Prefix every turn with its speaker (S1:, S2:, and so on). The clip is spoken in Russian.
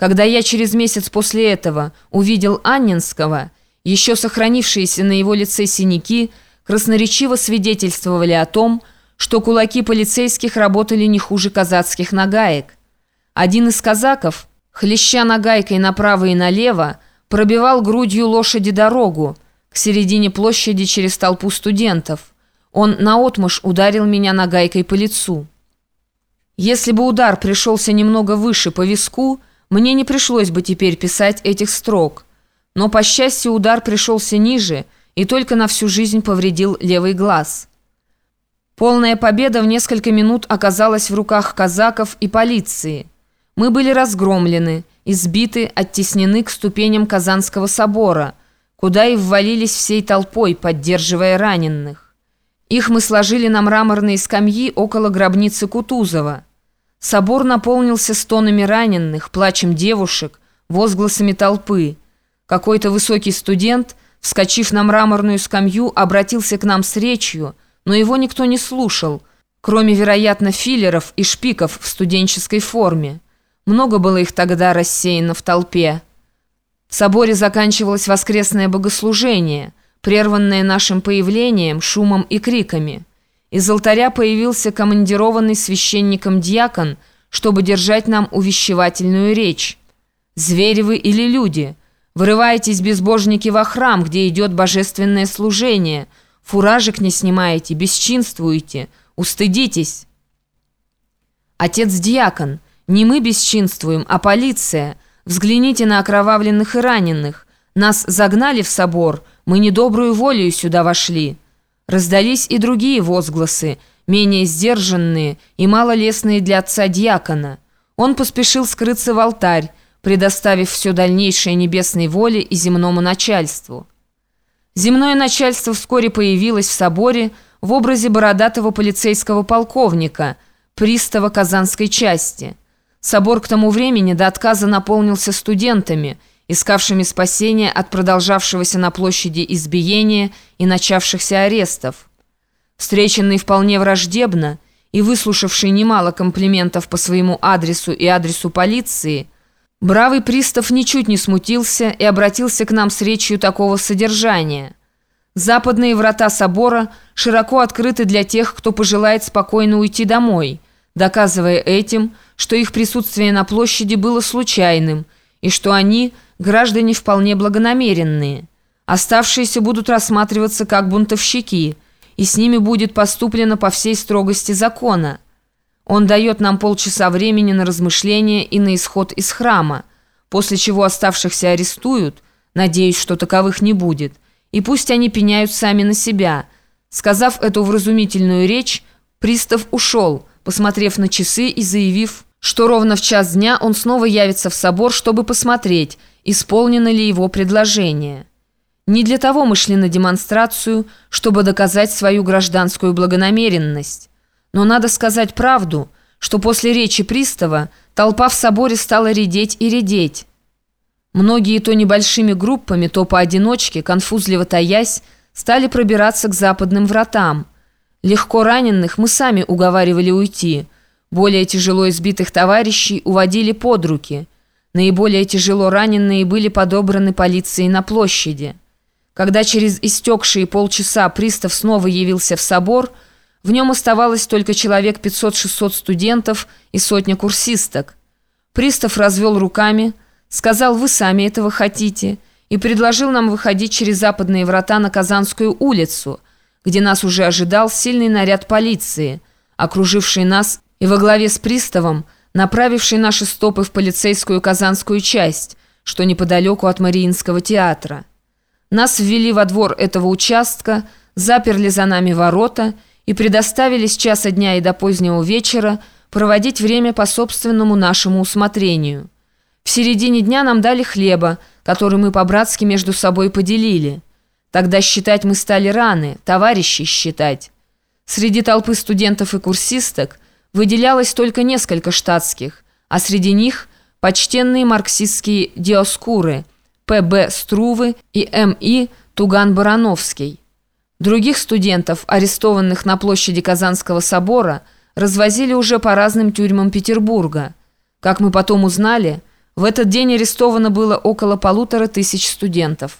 S1: Когда я через месяц после этого увидел Анненского, еще сохранившиеся на его лице синяки красноречиво свидетельствовали о том, что кулаки полицейских работали не хуже казацких нагаек. Один из казаков, хлеща нагайкой направо и налево, пробивал грудью лошади дорогу к середине площади через толпу студентов. Он наотмашь ударил меня нагайкой по лицу. Если бы удар пришелся немного выше по виску, мне не пришлось бы теперь писать этих строк. Но, по счастью, удар пришелся ниже и только на всю жизнь повредил левый глаз. Полная победа в несколько минут оказалась в руках казаков и полиции. Мы были разгромлены, избиты, оттеснены к ступеням Казанского собора, куда и ввалились всей толпой, поддерживая раненых. Их мы сложили на мраморные скамьи около гробницы Кутузова. Собор наполнился стонами раненых, плачем девушек, возгласами толпы. Какой-то высокий студент, вскочив на мраморную скамью, обратился к нам с речью, но его никто не слушал, кроме, вероятно, филлеров и шпиков в студенческой форме. Много было их тогда рассеяно в толпе. В соборе заканчивалось воскресное богослужение, прерванное нашим появлением, шумом и криками. Из алтаря появился командированный священником диакон, чтобы держать нам увещевательную речь. «Звери вы или люди? Вырываетесь, безбожники, во храм, где идет божественное служение. Фуражек не снимаете, бесчинствуете. Устыдитесь!» «Отец-диакон, не мы бесчинствуем, а полиция. Взгляните на окровавленных и раненых. Нас загнали в собор, мы недобрую волею сюда вошли». Раздались и другие возгласы, менее сдержанные и малолестные для отца дьякона. Он поспешил скрыться в алтарь, предоставив все дальнейшее небесной воле и земному начальству. Земное начальство вскоре появилось в соборе в образе бородатого полицейского полковника, пристава Казанской части. Собор к тому времени до отказа наполнился студентами – искавшими спасения от продолжавшегося на площади избиения и начавшихся арестов. Встреченный вполне враждебно и выслушавший немало комплиментов по своему адресу и адресу полиции, бравый пристав ничуть не смутился и обратился к нам с речью такого содержания. Западные врата собора широко открыты для тех, кто пожелает спокойно уйти домой, доказывая этим, что их присутствие на площади было случайным и что они – граждане вполне благонамеренные. Оставшиеся будут рассматриваться как бунтовщики, и с ними будет поступлено по всей строгости закона. Он дает нам полчаса времени на размышление и на исход из храма, после чего оставшихся арестуют, надеюсь, что таковых не будет, и пусть они пеняют сами на себя. Сказав эту вразумительную речь, пристав ушел, посмотрев на часы и заявив, что ровно в час дня он снова явится в собор, чтобы посмотреть – исполнено ли его предложение. Не для того мы шли на демонстрацию, чтобы доказать свою гражданскую благонамеренность. Но надо сказать правду, что после речи пристава толпа в соборе стала редеть и редеть. Многие то небольшими группами, то поодиночке, конфузливо таясь, стали пробираться к западным вратам. Легко раненых мы сами уговаривали уйти, более тяжело избитых товарищей уводили под руки – Наиболее тяжело раненые были подобраны полицией на площади. Когда через истекшие полчаса пристав снова явился в собор, в нем оставалось только человек 500-600 студентов и сотня курсисток. Пристав развел руками, сказал «Вы сами этого хотите» и предложил нам выходить через западные врата на Казанскую улицу, где нас уже ожидал сильный наряд полиции, окруживший нас и во главе с приставом – направивший наши стопы в полицейскую казанскую часть, что неподалеку от Мариинского театра. Нас ввели во двор этого участка, заперли за нами ворота и предоставили с часа дня и до позднего вечера проводить время по собственному нашему усмотрению. В середине дня нам дали хлеба, который мы по-братски между собой поделили. Тогда считать мы стали раны, товарищи считать. Среди толпы студентов и курсисток – выделялось только несколько штатских, а среди них почтенные марксистские диоскуры П.Б. Струвы и М.И. Туган-Барановский. Других студентов, арестованных на площади Казанского собора, развозили уже по разным тюрьмам Петербурга. Как мы потом узнали, В этот день арестовано было около полутора тысяч студентов.